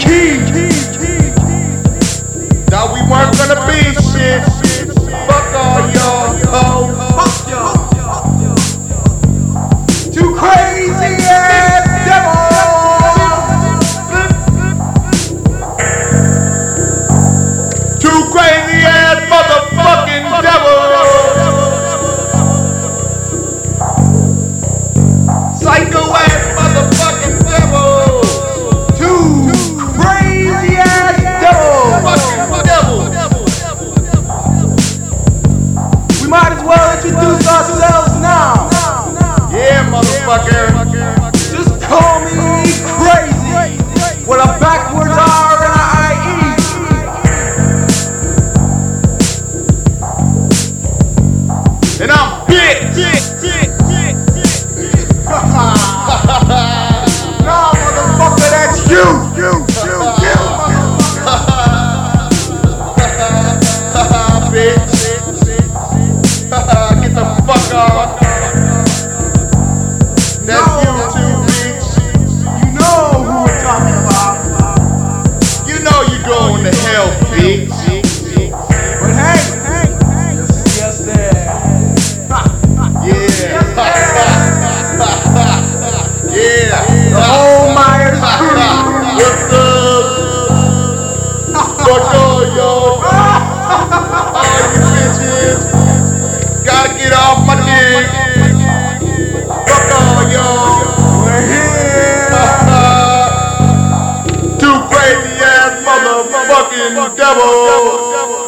Key. céu. Ass motherfucking devils.